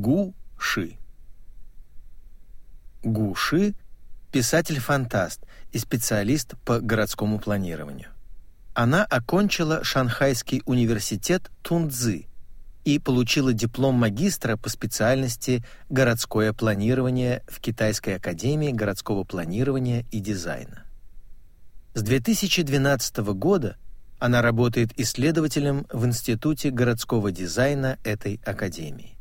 Гу Ши. Гу Ши – писатель-фантаст и специалист по городскому планированию. Она окончила Шанхайский университет Тунцзы и получила диплом магистра по специальности городское планирование в Китайской академии городского планирования и дизайна. С 2012 года она работает исследователем в Институте городского дизайна этой академии.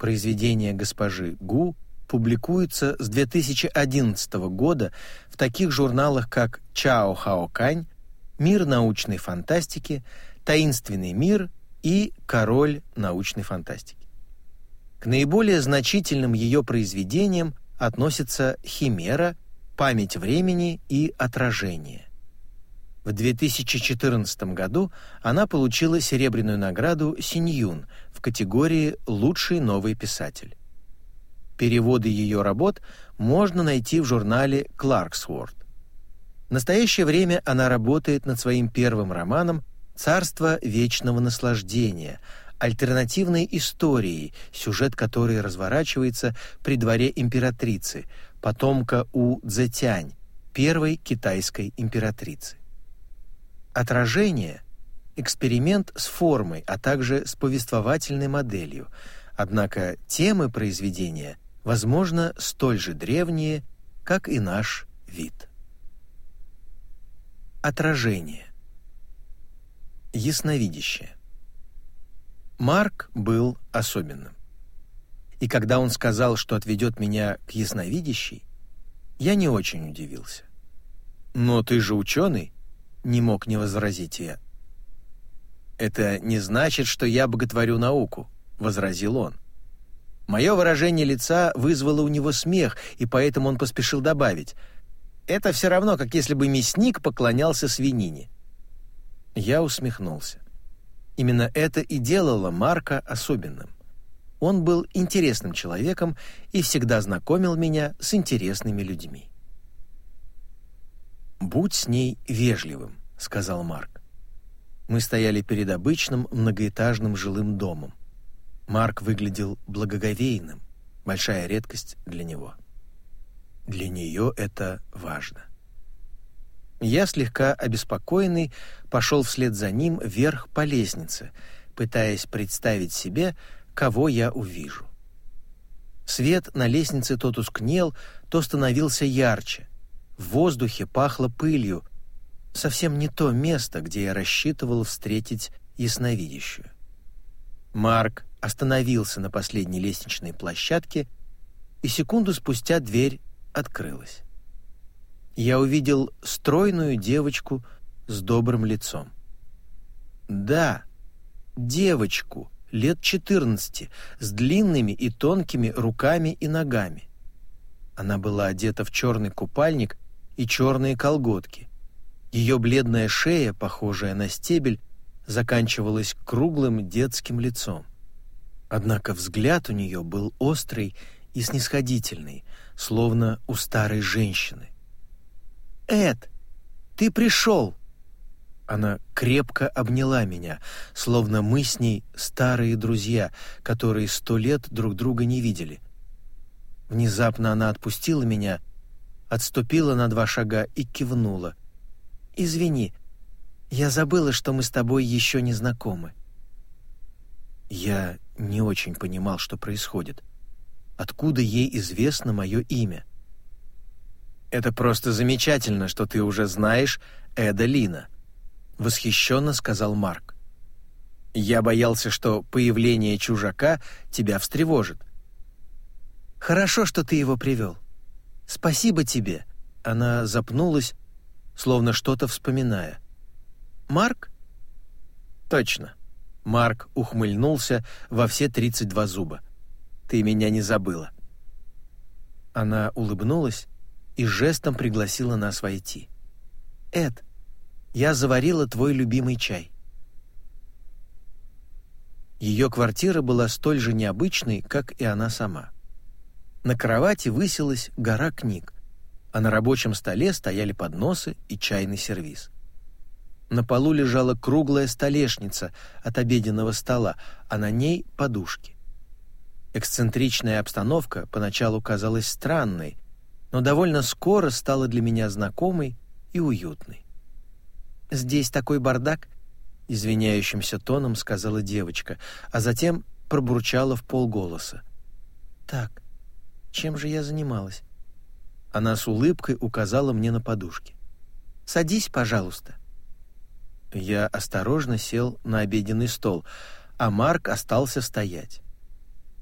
Произведения госпожи Гу публикуются с 2011 года в таких журналах, как «Чао Хао Кань», «Мир научной фантастики», «Таинственный мир» и «Король научной фантастики». К наиболее значительным ее произведениям относятся «Химера», «Память времени» и «Отражение». В 2014 году она получила серебряную награду Синьюн в категории «Лучший новый писатель». Переводы ее работ можно найти в журнале «Кларксворд». В настоящее время она работает над своим первым романом «Царство вечного наслаждения», альтернативной историей, сюжет которой разворачивается при дворе императрицы, потомка У Цзэтянь, первой китайской императрицы. Отражение — эксперимент с формой, а также с повествовательной моделью, однако темы произведения, возможно, столь же древние, как и наш вид. Отражение. Ясновидящее. Марк был особенным. И когда он сказал, что отведет меня к ясновидящей, я не очень удивился. «Но ты же ученый», — не мог не возразить я. «Это не значит, что я боготворю науку», — возразил он. Мое выражение лица вызвало у него смех, и поэтому он поспешил добавить — это все равно, как если бы мясник поклонялся свинине. Я усмехнулся. Именно это и делало Марка особенным. Он был интересным человеком и всегда знакомил меня с интересными людьми. «Будь с ней вежливым», — сказал Марк. Мы стояли перед обычным многоэтажным жилым домом. Марк выглядел благоговейным, большая редкость для него. Для нее это важно. Я, слегка обеспокоенный, пошел вслед за ним вверх по лестнице, пытаясь представить себе, кого я увижу. Свет на лестнице то тускнел, то становился ярче. В воздухе пахло пылью. Совсем не то место, где я рассчитывал встретить ясновидящую. Марк остановился на последней лестничной площадке, и секунду спустя дверь открылась. Я увидел стройную девочку с добрым лицом. Да, девочку лет 14 с длинными и тонкими руками и ногами. Она была одета в черный купальник и черные колготки. Ее бледная шея, похожая на стебель, заканчивалась круглым детским лицом. Однако взгляд у нее был острый и снисходительный, словно у старой женщины. «Эд, ты пришел!» Она крепко обняла меня, словно мы с ней старые друзья, которые сто лет друг друга не видели. Внезапно она отпустила меня, отступила на два шага и кивнула. «Извини, я забыла, что мы с тобой еще не знакомы». Я не очень понимал, что происходит откуда ей известно мое имя. «Это просто замечательно, что ты уже знаешь Эда Лина», — восхищенно сказал Марк. «Я боялся, что появление чужака тебя встревожит». «Хорошо, что ты его привел. Спасибо тебе». Она запнулась, словно что-то вспоминая. «Марк?» «Точно». Марк ухмыльнулся во все тридцать два зуба. Ты меня не забыла». Она улыбнулась и жестом пригласила нас войти. «Эд, я заварила твой любимый чай». Ее квартира была столь же необычной, как и она сама. На кровати высилась гора книг, а на рабочем столе стояли подносы и чайный сервиз. На полу лежала круглая столешница от обеденного стола, а на ней подушки. Эксцентричная обстановка поначалу казалась странной, но довольно скоро стала для меня знакомой и уютной. «Здесь такой бардак», — извиняющимся тоном сказала девочка, а затем пробурчала в полголоса. «Так, чем же я занималась?» Она с улыбкой указала мне на подушки. «Садись, пожалуйста». Я осторожно сел на обеденный стол, а Марк остался стоять.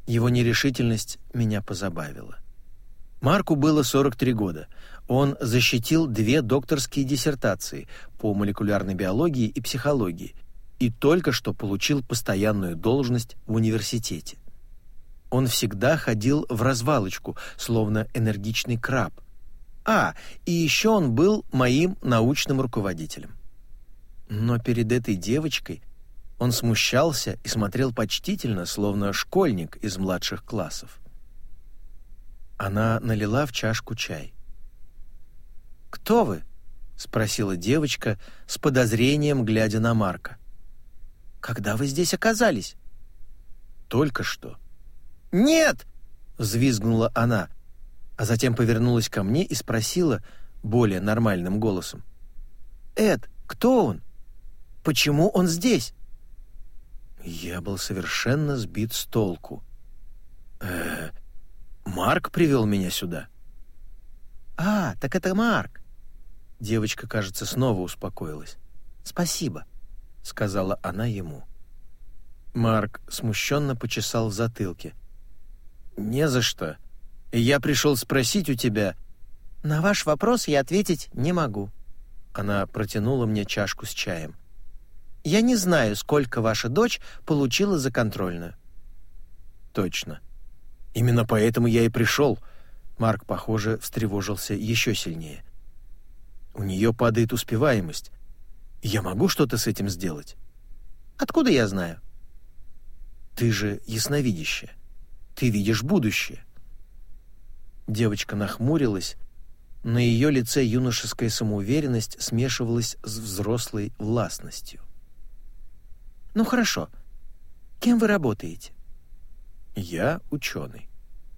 Его нерешительность меня позабавила. Марку было 43 года. Он защитил две докторские диссертации по молекулярной биологии и психологии и только что получил постоянную должность в университете. Он всегда ходил в развалочку, словно энергичный краб. А, и еще он был моим научным руководителем. Но перед этой девочкой он смущался и смотрел почтительно, словно школьник из младших классов. Она налила в чашку чай. «Кто вы?» — спросила девочка с подозрением, глядя на Марка. «Когда вы здесь оказались?» «Только что». «Нет!» — взвизгнула она, а затем повернулась ко мне и спросила более нормальным голосом. «Эд, кто он? Почему он здесь?» Я был совершенно сбит с толку. «Э, Марк привел меня сюда». «А, так это Марк!» Девочка, кажется, снова успокоилась. «Спасибо», — сказала она ему. Марк смущенно почесал в затылке. «Не за что. Я пришел спросить у тебя...» «На ваш вопрос я ответить не могу». Она протянула мне чашку с чаем. Я не знаю, сколько ваша дочь получила за контрольную». «Точно. Именно поэтому я и пришел». Марк, похоже, встревожился еще сильнее. «У нее падает успеваемость. Я могу что-то с этим сделать?» «Откуда я знаю?» «Ты же ясновидящая. Ты видишь будущее». Девочка нахмурилась, на ее лице юношеская самоуверенность смешивалась с взрослой властностью. Ну хорошо. Кем вы работаете? Я ученый.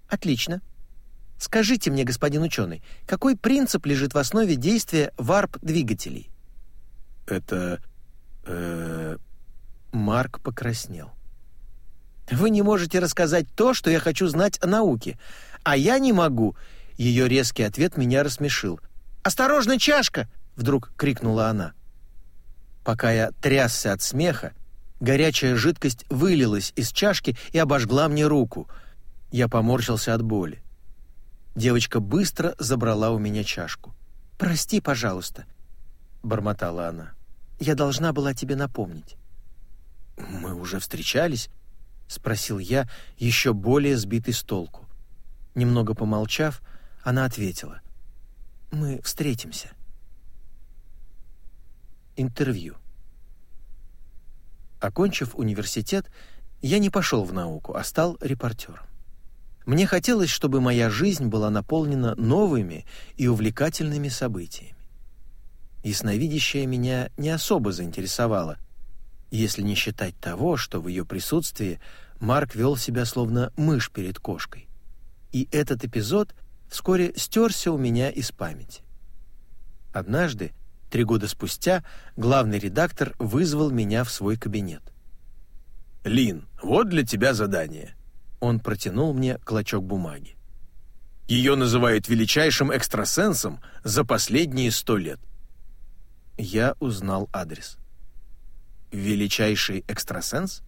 Отлично. Скажите мне, господин ученый, какой принцип лежит в основе действия варп-двигателей? Это... Э, Марк покраснел. Вы не можете рассказать то, что я хочу знать о науке, а я не могу. Ее резкий ответ меня рассмешил. «Осторожно, чашка!» — вдруг крикнула она. Пока я трясся от смеха, Горячая жидкость вылилась из чашки и обожгла мне руку. Я поморщился от боли. Девочка быстро забрала у меня чашку. «Прости, пожалуйста», — бормотала она. «Я должна была тебе напомнить». «Мы уже встречались?» — спросил я, еще более сбитый с толку. Немного помолчав, она ответила. «Мы встретимся». Интервью. Окончив университет, я не пошел в науку, а стал репортером. Мне хотелось, чтобы моя жизнь была наполнена новыми и увлекательными событиями. Ясновидящее меня не особо заинтересовало, если не считать того, что в ее присутствии Марк вел себя словно мышь перед кошкой. И этот эпизод вскоре стерся у меня из памяти. Однажды Три года спустя главный редактор вызвал меня в свой кабинет. «Лин, вот для тебя задание». Он протянул мне клочок бумаги. Ее называют величайшим экстрасенсом за последние сто лет. Я узнал адрес. Величайший экстрасенс?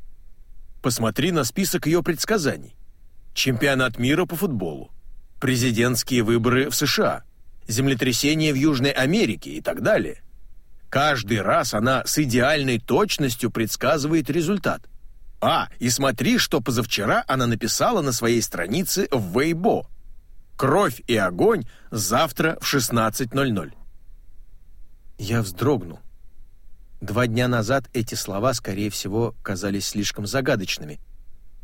Посмотри на список ее предсказаний. Чемпионат мира по футболу, президентские выборы в США, землетрясения в Южной Америке и так далее. Каждый раз она с идеальной точностью предсказывает результат. А, и смотри, что позавчера она написала на своей странице в Weibo. «Кровь и огонь завтра в 16.00». Я вздрогнул. Два дня назад эти слова, скорее всего, казались слишком загадочными,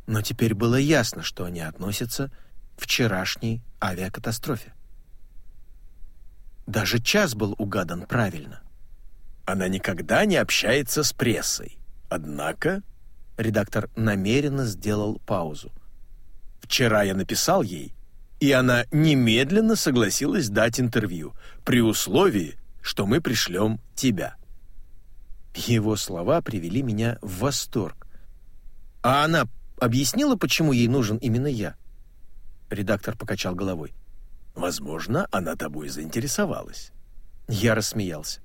но теперь было ясно, что они относятся к вчерашней авиакатастрофе. Даже час был угадан правильно. Она никогда не общается с прессой. Однако редактор намеренно сделал паузу. Вчера я написал ей, и она немедленно согласилась дать интервью, при условии, что мы пришлем тебя». Его слова привели меня в восторг. «А она объяснила, почему ей нужен именно я?» Редактор покачал головой. «Возможно, она тобой заинтересовалась». Я рассмеялся.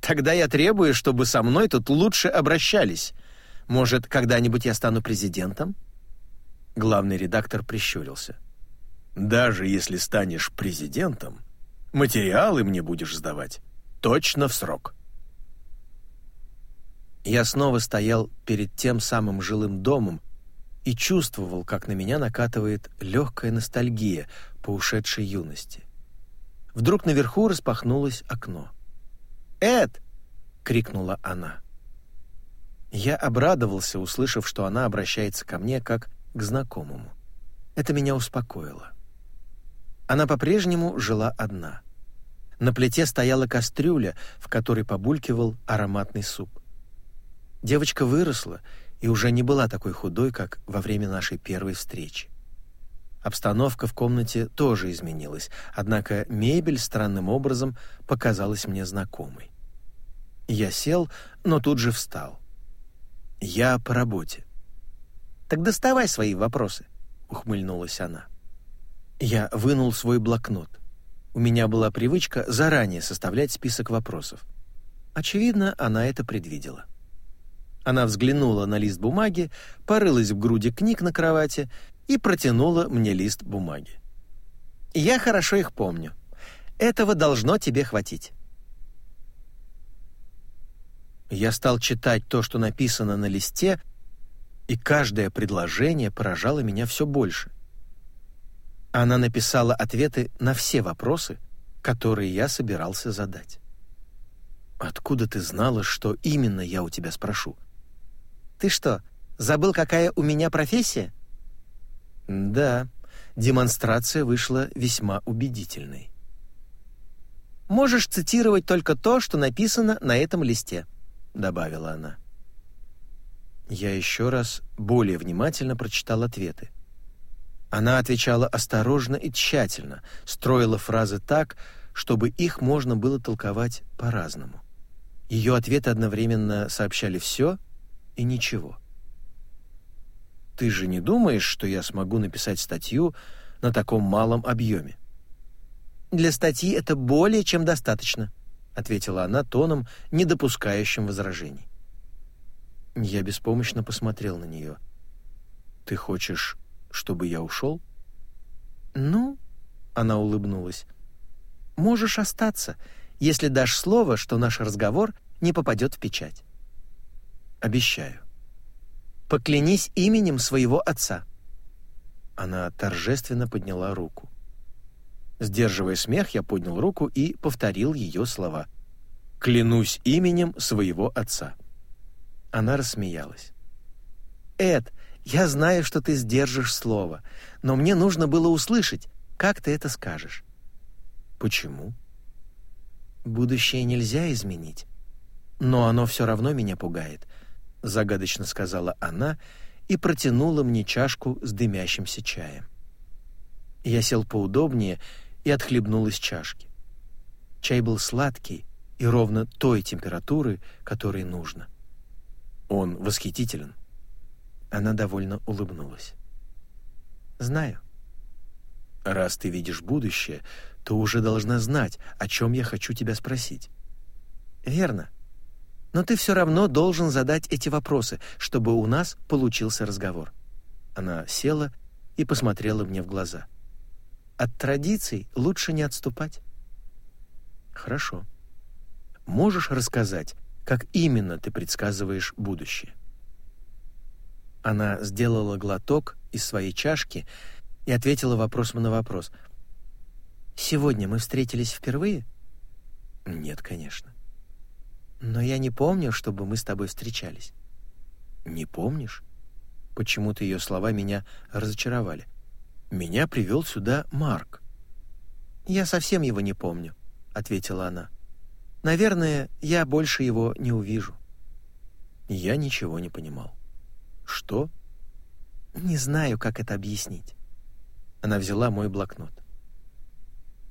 «Тогда я требую, чтобы со мной тут лучше обращались. Может, когда-нибудь я стану президентом?» Главный редактор прищурился. «Даже если станешь президентом, материалы мне будешь сдавать точно в срок». Я снова стоял перед тем самым жилым домом и чувствовал, как на меня накатывает легкая ностальгия по ушедшей юности. Вдруг наверху распахнулось окно. «Эд!» — крикнула она. Я обрадовался, услышав, что она обращается ко мне как к знакомому. Это меня успокоило. Она по-прежнему жила одна. На плите стояла кастрюля, в которой побулькивал ароматный суп. Девочка выросла и уже не была такой худой, как во время нашей первой встречи. Обстановка в комнате тоже изменилась, однако мебель странным образом показалась мне знакомой. Я сел, но тут же встал. «Я по работе». «Так доставай свои вопросы», — ухмыльнулась она. Я вынул свой блокнот. У меня была привычка заранее составлять список вопросов. Очевидно, она это предвидела. Она взглянула на лист бумаги, порылась в груди книг на кровати и протянула мне лист бумаги. «Я хорошо их помню. Этого должно тебе хватить». Я стал читать то, что написано на листе, и каждое предложение поражало меня все больше. Она написала ответы на все вопросы, которые я собирался задать. «Откуда ты знала, что именно я у тебя спрошу?» «Ты что, забыл, какая у меня профессия?» «Да, демонстрация вышла весьма убедительной». «Можешь цитировать только то, что написано на этом листе», — добавила она. Я еще раз более внимательно прочитал ответы. Она отвечала осторожно и тщательно, строила фразы так, чтобы их можно было толковать по-разному. Ее ответы одновременно сообщали все и ничего. «Ты же не думаешь, что я смогу написать статью на таком малом объеме?» «Для статьи это более чем достаточно», — ответила она тоном, не допускающим возражений. Я беспомощно посмотрел на нее. «Ты хочешь, чтобы я ушел?» «Ну...» — она улыбнулась. «Можешь остаться, если дашь слово, что наш разговор не попадет в печать». «Обещаю». «Поклянись именем своего отца». Она торжественно подняла руку. Сдерживая смех, я поднял руку и повторил ее слова. «Клянусь именем своего отца». Она рассмеялась. «Эд, я знаю, что ты сдержишь слово, но мне нужно было услышать, как ты это скажешь». «Почему?» «Будущее нельзя изменить, но оно все равно меня пугает», — загадочно сказала она и протянула мне чашку с дымящимся чаем. Я сел поудобнее и отхлебнул из чашки. Чай был сладкий и ровно той температуры, которой нужно. Он восхитителен. Она довольно улыбнулась. Знаю. Раз ты видишь будущее, то уже должна знать, о чем я хочу тебя спросить. Верно. Но ты все равно должен задать эти вопросы, чтобы у нас получился разговор. Она села и посмотрела мне в глаза. От традиций лучше не отступать. Хорошо. Можешь рассказать, как именно ты предсказываешь будущее? Она сделала глоток из своей чашки и ответила вопросом на вопрос. «Сегодня мы встретились впервые?» «Нет, конечно». «Но я не помню, чтобы мы с тобой встречались». «Не помнишь?» Почему-то ее слова меня разочаровали. Меня привел сюда Марк. Я совсем его не помню, ответила она. Наверное, я больше его не увижу. Я ничего не понимал. Что? Не знаю, как это объяснить. Она взяла мой блокнот.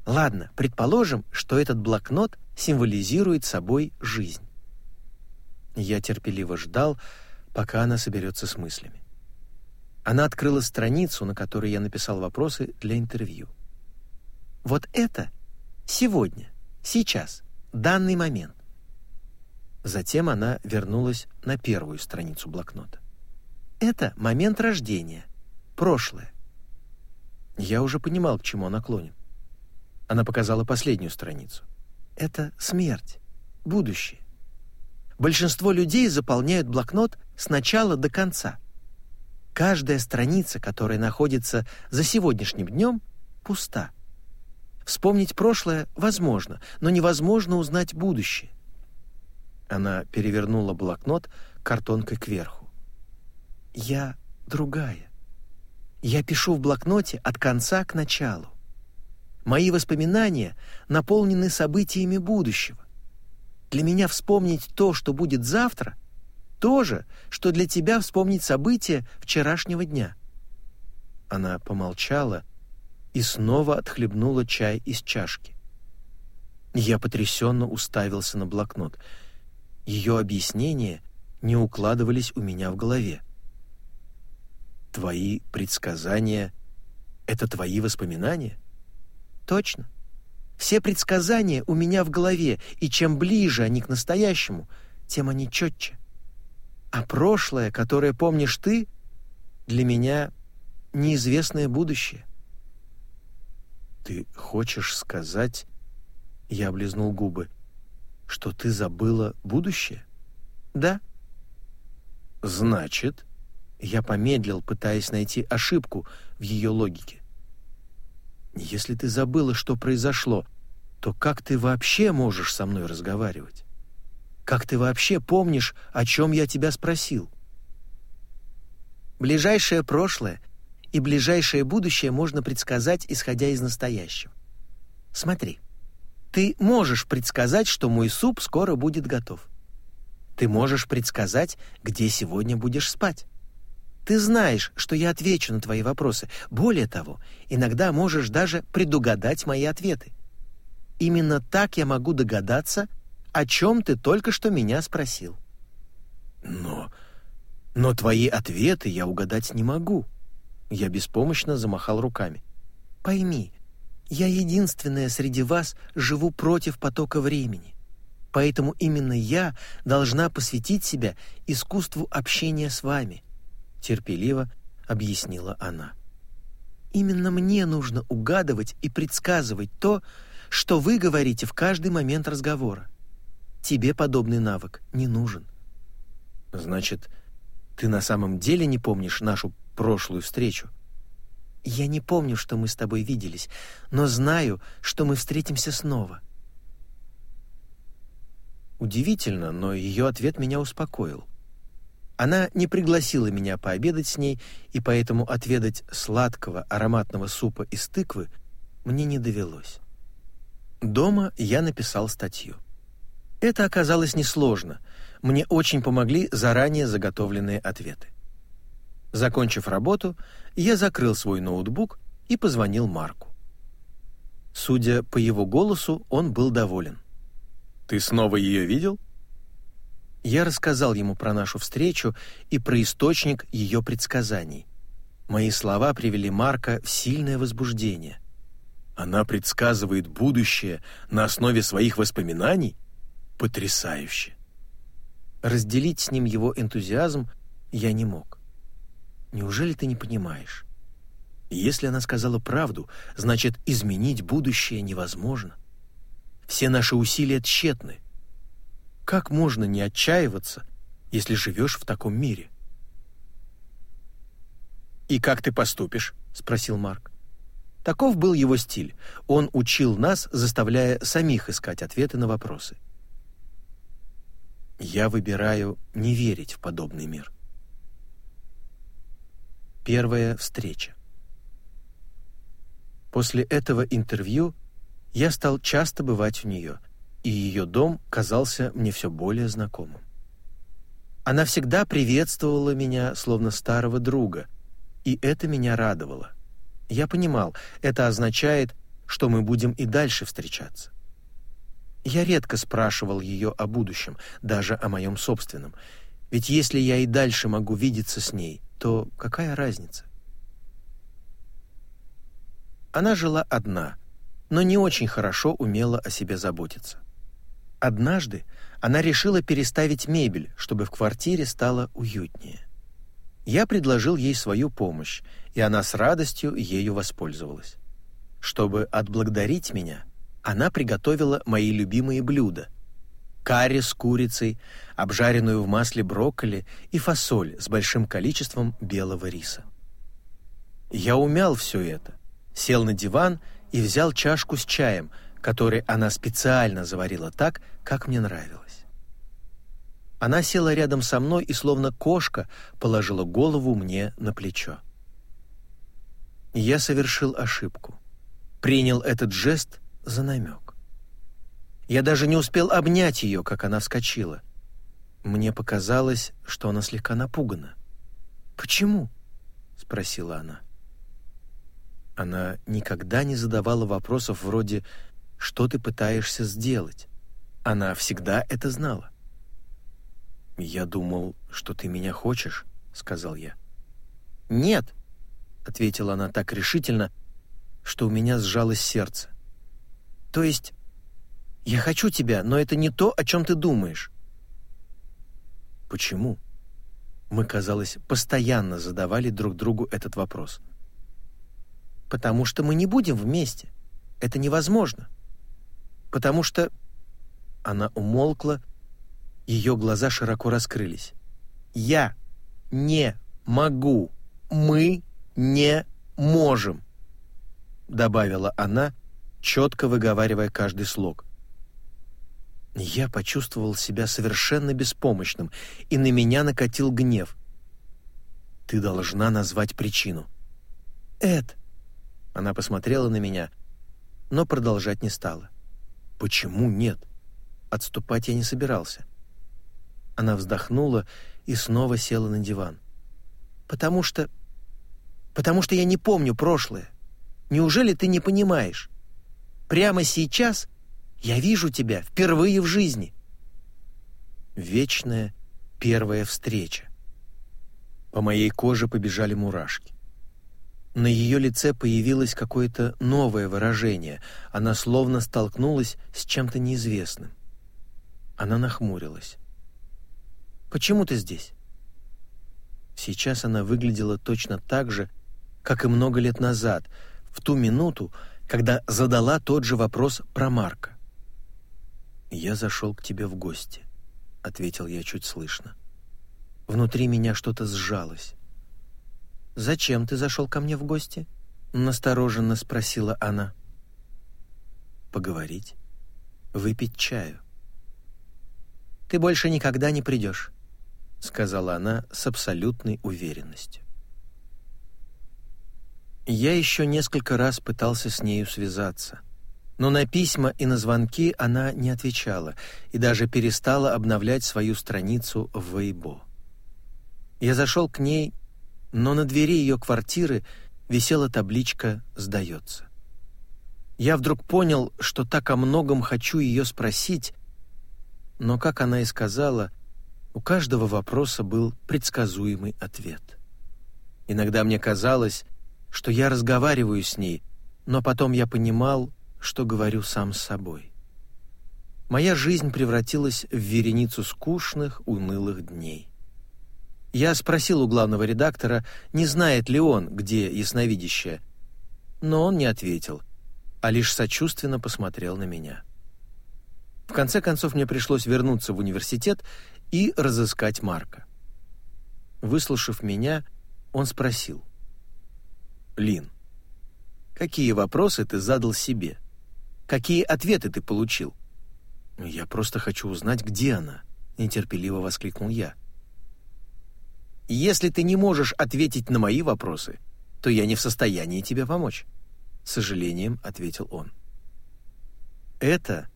Ладно, предположим, что этот блокнот символизирует собой жизнь. Я терпеливо ждал, пока она соберется с мыслями. Она открыла страницу, на которой я написал вопросы для интервью. Вот это сегодня, сейчас, данный момент. Затем она вернулась на первую страницу блокнота. Это момент рождения, прошлое. Я уже понимал, к чему она клонит. Она показала последнюю страницу. Это смерть, будущее. Большинство людей заполняют блокнот с начала до конца. Каждая страница, которая находится за сегодняшним днем, пуста. Вспомнить прошлое возможно, но невозможно узнать будущее. Она перевернула блокнот картонкой кверху. Я другая. Я пишу в блокноте от конца к началу. Мои воспоминания наполнены событиями будущего. Для меня вспомнить то, что будет завтра, то же, что для тебя вспомнить события вчерашнего дня. Она помолчала и снова отхлебнула чай из чашки. Я потрясенно уставился на блокнот. Ее объяснения не укладывались у меня в голове. Твои предсказания — это твои воспоминания? Точно. Все предсказания у меня в голове, и чем ближе они к настоящему, тем они четче. А прошлое, которое помнишь ты, для меня неизвестное будущее. Ты хочешь сказать, я облизнул губы, что ты забыла будущее? Да. Значит, я помедлил, пытаясь найти ошибку в ее логике. Если ты забыла, что произошло, то как ты вообще можешь со мной разговаривать? Как ты вообще помнишь, о чем я тебя спросил? Ближайшее прошлое и ближайшее будущее можно предсказать, исходя из настоящего. Смотри, ты можешь предсказать, что мой суп скоро будет готов. Ты можешь предсказать, где сегодня будешь спать. Ты знаешь, что я отвечу на твои вопросы. Более того, иногда можешь даже предугадать мои ответы. Именно так я могу догадаться, о чем ты только что меня спросил. Но... но твои ответы я угадать не могу. Я беспомощно замахал руками. Пойми, я единственная среди вас живу против потока времени. Поэтому именно я должна посвятить себя искусству общения с вами — терпеливо объяснила она. Именно мне нужно угадывать и предсказывать то, что вы говорите в каждый момент разговора. Тебе подобный навык не нужен. Значит, ты на самом деле не помнишь нашу прошлую встречу? Я не помню, что мы с тобой виделись, но знаю, что мы встретимся снова. Удивительно, но ее ответ меня успокоил. Она не пригласила меня пообедать с ней, и поэтому отведать сладкого ароматного супа из тыквы мне не довелось. Дома я написал статью. Это оказалось несложно. Мне очень помогли заранее заготовленные ответы. Закончив работу, я закрыл свой ноутбук и позвонил Марку. Судя по его голосу, он был доволен. «Ты снова ее видел?» Я рассказал ему про нашу встречу и про источник ее предсказаний. Мои слова привели Марка в сильное возбуждение. Она предсказывает будущее на основе своих воспоминаний? Потрясающе! Разделить с ним его энтузиазм я не мог. Неужели ты не понимаешь? Если она сказала правду, значит, изменить будущее невозможно. Все наши усилия тщетны. Как можно не отчаиваться, если живешь в таком мире? «И как ты поступишь?» — спросил Марк. Таков был его стиль. Он учил нас, заставляя самих искать ответы на вопросы. Я выбираю не верить в подобный мир. Первая встреча. После этого интервью я стал часто бывать у нее — и ее дом казался мне все более знакомым. Она всегда приветствовала меня, словно старого друга, и это меня радовало. Я понимал, это означает, что мы будем и дальше встречаться. Я редко спрашивал ее о будущем, даже о моем собственном, ведь если я и дальше могу видеться с ней, то какая разница? Она жила одна, но не очень хорошо умела о себе заботиться. Однажды она решила переставить мебель, чтобы в квартире стало уютнее. Я предложил ей свою помощь, и она с радостью ею воспользовалась. Чтобы отблагодарить меня, она приготовила мои любимые блюда — карри с курицей, обжаренную в масле брокколи и фасоль с большим количеством белого риса. Я умял все это, сел на диван и взял чашку с чаем, который она специально заварила так, как мне нравилось. Она села рядом со мной и, словно кошка, положила голову мне на плечо. Я совершил ошибку. Принял этот жест за намек. Я даже не успел обнять ее, как она вскочила. Мне показалось, что она слегка напугана. «Почему?» — спросила она. Она никогда не задавала вопросов вроде «Что ты пытаешься сделать?». Она всегда это знала. «Я думал, что ты меня хочешь», — сказал я. «Нет», — ответила она так решительно, что у меня сжалось сердце. «То есть, я хочу тебя, но это не то, о чем ты думаешь». «Почему?» Мы, казалось, постоянно задавали друг другу этот вопрос потому что мы не будем вместе. Это невозможно. Потому что...» Она умолкла, ее глаза широко раскрылись. «Я не могу. Мы не можем», — добавила она, четко выговаривая каждый слог. Я почувствовал себя совершенно беспомощным, и на меня накатил гнев. «Ты должна назвать причину». «Эд, она посмотрела на меня, но продолжать не стала. «Почему нет?» Отступать я не собирался. Она вздохнула и снова села на диван. «Потому что... потому что я не помню прошлое. Неужели ты не понимаешь? Прямо сейчас я вижу тебя впервые в жизни». Вечная первая встреча. По моей коже побежали мурашки. На ее лице появилось какое-то новое выражение. Она словно столкнулась с чем-то неизвестным. Она нахмурилась. «Почему ты здесь?» Сейчас она выглядела точно так же, как и много лет назад, в ту минуту, когда задала тот же вопрос про Марка. «Я зашел к тебе в гости», — ответил я чуть слышно. Внутри меня что-то сжалось. «Зачем ты зашел ко мне в гости?» — настороженно спросила она. «Поговорить. Выпить чаю». «Ты больше никогда не придешь», — сказала она с абсолютной уверенностью. Я еще несколько раз пытался с нею связаться, но на письма и на звонки она не отвечала и даже перестала обновлять свою страницу в Weibo. Я зашел к ней но на двери ее квартиры висела табличка «Сдается». Я вдруг понял, что так о многом хочу ее спросить, но, как она и сказала, у каждого вопроса был предсказуемый ответ. Иногда мне казалось, что я разговариваю с ней, но потом я понимал, что говорю сам с собой. Моя жизнь превратилась в вереницу скучных, унылых дней. Я спросил у главного редактора, не знает ли он, где ясновидящее, но он не ответил, а лишь сочувственно посмотрел на меня. В конце концов мне пришлось вернуться в университет и разыскать Марка. Выслушав меня, он спросил. «Лин, какие вопросы ты задал себе? Какие ответы ты получил?» «Я просто хочу узнать, где она», — нетерпеливо воскликнул я. Если ты не можешь ответить на мои вопросы, то я не в состоянии тебе помочь», — с сожалением ответил он. Это,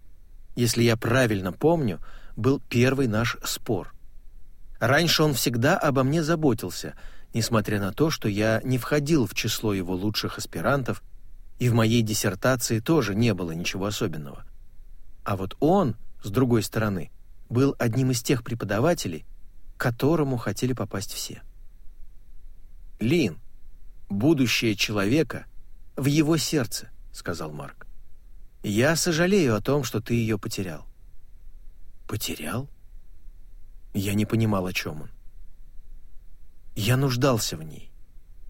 если я правильно помню, был первый наш спор. Раньше он всегда обо мне заботился, несмотря на то, что я не входил в число его лучших аспирантов, и в моей диссертации тоже не было ничего особенного. А вот он, с другой стороны, был одним из тех преподавателей, которому хотели попасть все. «Лин, будущее человека в его сердце», — сказал Марк. «Я сожалею о том, что ты ее потерял». «Потерял?» Я не понимал, о чем он. Я нуждался в ней,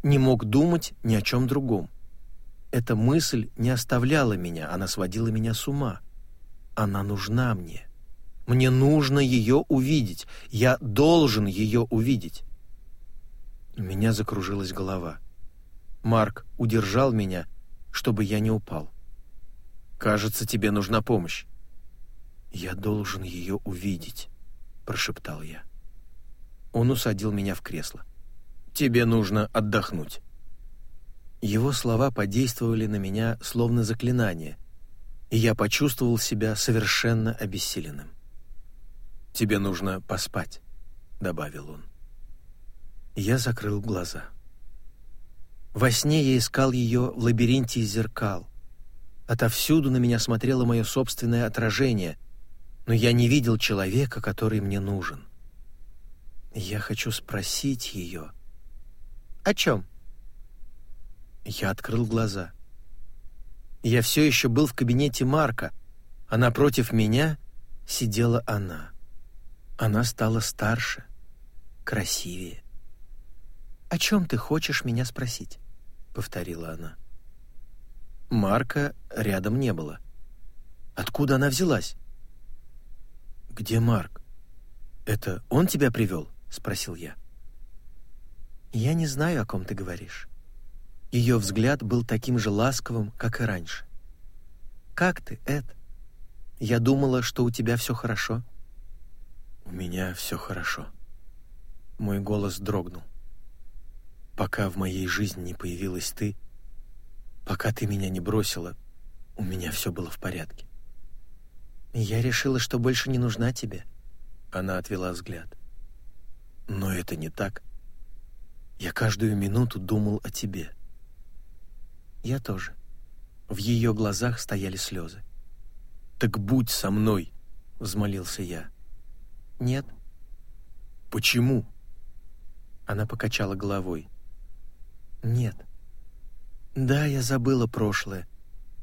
не мог думать ни о чем другом. Эта мысль не оставляла меня, она сводила меня с ума. Она нужна мне. Мне нужно ее увидеть. Я должен ее увидеть. У меня закружилась голова. Марк удержал меня, чтобы я не упал. «Кажется, тебе нужна помощь». «Я должен ее увидеть», — прошептал я. Он усадил меня в кресло. «Тебе нужно отдохнуть». Его слова подействовали на меня словно заклинание, и я почувствовал себя совершенно обессиленным. «Тебе нужно поспать», — добавил он. Я закрыл глаза. Во сне я искал ее в лабиринте из зеркал. Отовсюду на меня смотрело мое собственное отражение, но я не видел человека, который мне нужен. Я хочу спросить ее. «О чем?» Я открыл глаза. Я все еще был в кабинете Марка, а напротив меня сидела она. Она стала старше, красивее. «О чем ты хочешь меня спросить?» — повторила она. Марка рядом не было. Откуда она взялась? «Где Марк? Это он тебя привел?» — спросил я. «Я не знаю, о ком ты говоришь». Ее взгляд был таким же ласковым, как и раньше. «Как ты, Эд? Я думала, что у тебя все хорошо». «У меня все хорошо». Мой голос дрогнул. «Пока в моей жизни не появилась ты, пока ты меня не бросила, у меня все было в порядке». «Я решила, что больше не нужна тебе». Она отвела взгляд. «Но это не так. Я каждую минуту думал о тебе». «Я тоже». В ее глазах стояли слезы. «Так будь со мной», — взмолился я. «Нет». «Почему?» Она покачала головой. «Нет. Да, я забыла прошлое,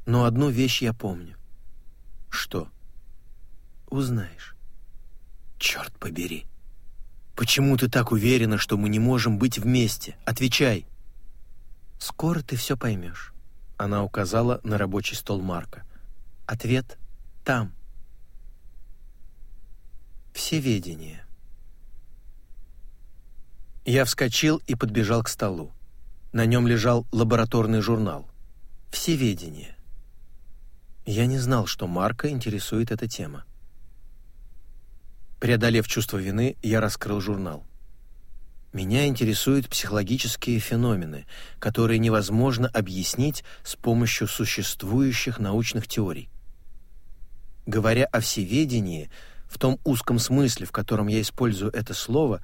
но одну вещь я помню». «Что?» «Узнаешь». «Черт побери! Почему ты так уверена, что мы не можем быть вместе? Отвечай!» «Скоро ты все поймешь». Она указала на рабочий стол Марка. «Ответ там». Всеведение. Я вскочил и подбежал к столу. На нем лежал лабораторный журнал. Всеведение. Я не знал, что Марка интересует эта тема. Преодолев чувство вины, я раскрыл журнал. Меня интересуют психологические феномены, которые невозможно объяснить с помощью существующих научных теорий. Говоря о всеведении, в том узком смысле, в котором я использую это слово,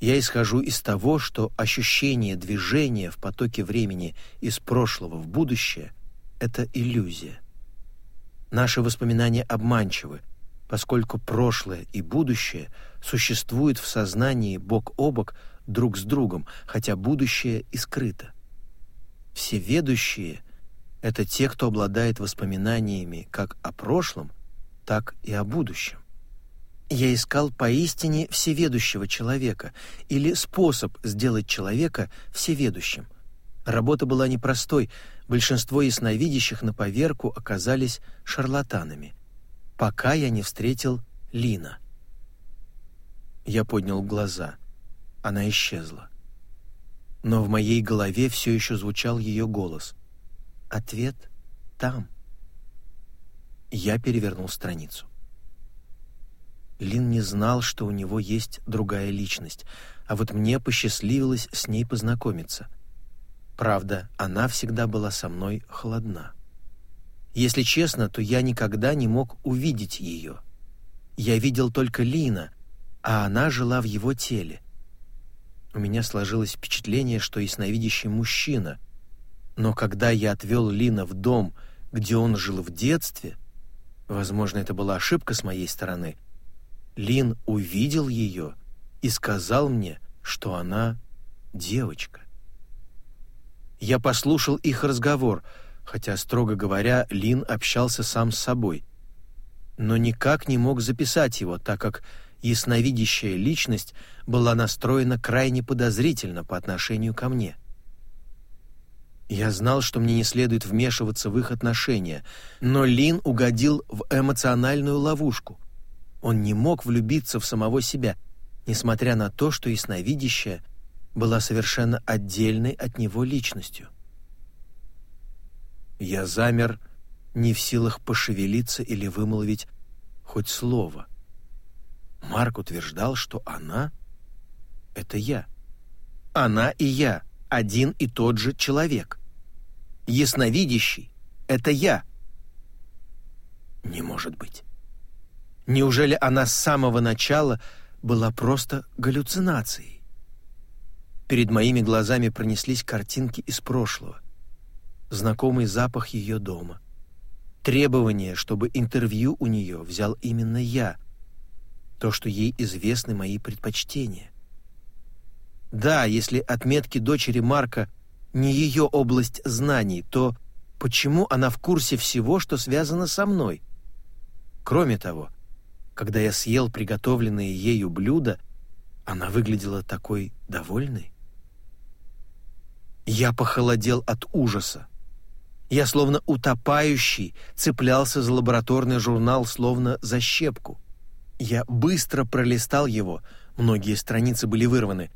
я исхожу из того, что ощущение движения в потоке времени из прошлого в будущее — это иллюзия. Наши воспоминания обманчивы, поскольку прошлое и будущее существуют в сознании бок о бок друг с другом, хотя будущее и скрыто. Всеведущие — это те, кто обладает воспоминаниями как о прошлом, так и о будущем. Я искал поистине всеведущего человека или способ сделать человека всеведущим. Работа была непростой, большинство ясновидящих на поверку оказались шарлатанами, пока я не встретил Лина. Я поднял глаза. Она исчезла. Но в моей голове все еще звучал ее голос. Ответ там. Я перевернул страницу. Лин не знал, что у него есть другая личность, а вот мне посчастливилось с ней познакомиться. Правда, она всегда была со мной холодна. Если честно, то я никогда не мог увидеть ее. Я видел только Лина, а она жила в его теле. У меня сложилось впечатление, что ясновидящий мужчина, но когда я отвел Лина в дом, где он жил в детстве, возможно, это была ошибка с моей стороны, Лин увидел ее и сказал мне, что она девочка. Я послушал их разговор, хотя, строго говоря, Лин общался сам с собой, но никак не мог записать его, так как ясновидящая личность была настроена крайне подозрительно по отношению ко мне. Я знал, что мне не следует вмешиваться в их отношения, но Лин угодил в эмоциональную ловушку. Он не мог влюбиться в самого себя, несмотря на то, что ясновидящая была совершенно отдельной от него личностью. Я замер, не в силах пошевелиться или вымолвить хоть слово. Марк утверждал, что она — это я. Она и я — один и тот же человек. Ясновидящий — это я. Не может быть. Неужели она с самого начала была просто галлюцинацией? Перед моими глазами пронеслись картинки из прошлого. Знакомый запах ее дома. Требование, чтобы интервью у нее взял именно я, то, что ей известны мои предпочтения. Да, если отметки дочери Марка не ее область знаний, то почему она в курсе всего, что связано со мной? Кроме того, когда я съел приготовленные ею блюда, она выглядела такой довольной. Я похолодел от ужаса. Я словно утопающий цеплялся за лабораторный журнал, словно за щепку. Я быстро пролистал его, многие страницы были вырваны,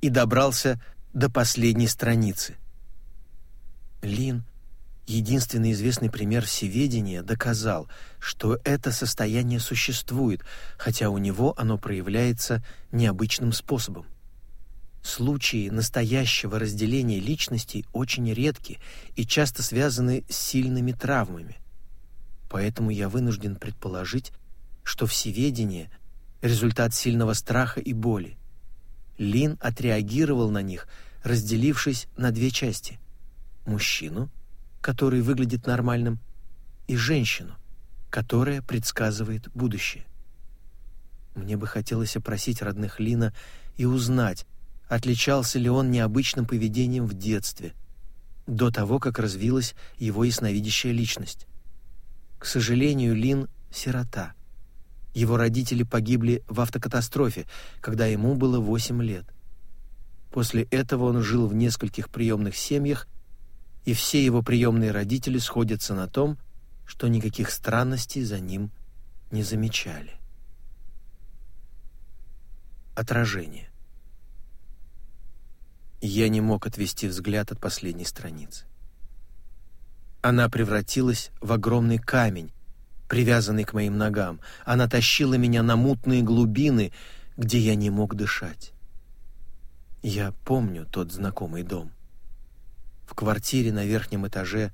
и добрался до последней страницы. Лин, единственный известный пример всеведения, доказал, что это состояние существует, хотя у него оно проявляется необычным способом. Случаи настоящего разделения личностей очень редки и часто связаны с сильными травмами. Поэтому я вынужден предположить, что всеведение — результат сильного страха и боли. Лин отреагировал на них, разделившись на две части — мужчину, который выглядит нормальным, и женщину, которая предсказывает будущее. Мне бы хотелось опросить родных Лина и узнать, отличался ли он необычным поведением в детстве, до того, как развилась его ясновидящая личность. К сожалению, Лин — сирота — его родители погибли в автокатастрофе, когда ему было 8 лет. После этого он жил в нескольких приемных семьях, и все его приемные родители сходятся на том, что никаких странностей за ним не замечали. Отражение. Я не мог отвести взгляд от последней страницы. Она превратилась в огромный камень, привязанный к моим ногам. Она тащила меня на мутные глубины, где я не мог дышать. Я помню тот знакомый дом. В квартире на верхнем этаже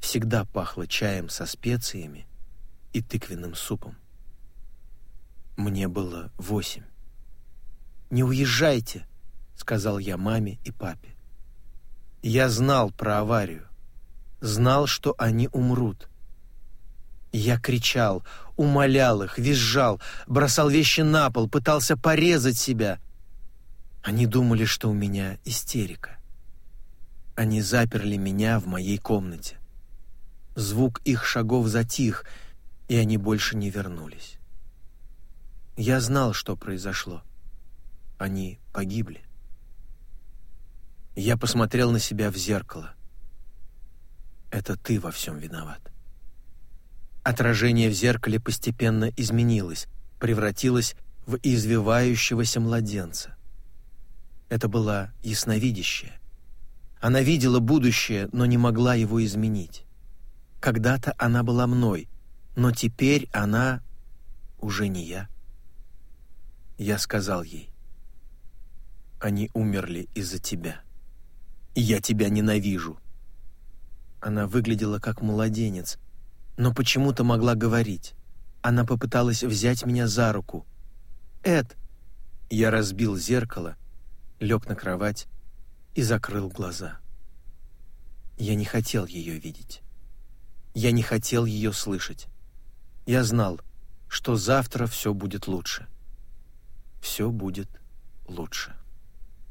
всегда пахло чаем со специями и тыквенным супом. Мне было восемь. «Не уезжайте», — сказал я маме и папе. Я знал про аварию, знал, что они умрут. Я кричал, умолял их, визжал, бросал вещи на пол, пытался порезать себя. Они думали, что у меня истерика. Они заперли меня в моей комнате. Звук их шагов затих, и они больше не вернулись. Я знал, что произошло. Они погибли. Я посмотрел на себя в зеркало. Это ты во всем виноват. Отражение в зеркале постепенно изменилось, превратилось в извивающегося младенца. Это была ясновидящая. Она видела будущее, но не могла его изменить. Когда-то она была мной, но теперь она уже не я. Я сказал ей, «Они умерли из-за тебя. Я тебя ненавижу». Она выглядела как младенец — но почему-то могла говорить. Она попыталась взять меня за руку. «Эд!» Я разбил зеркало, лег на кровать и закрыл глаза. Я не хотел ее видеть. Я не хотел ее слышать. Я знал, что завтра все будет лучше. Все будет лучше.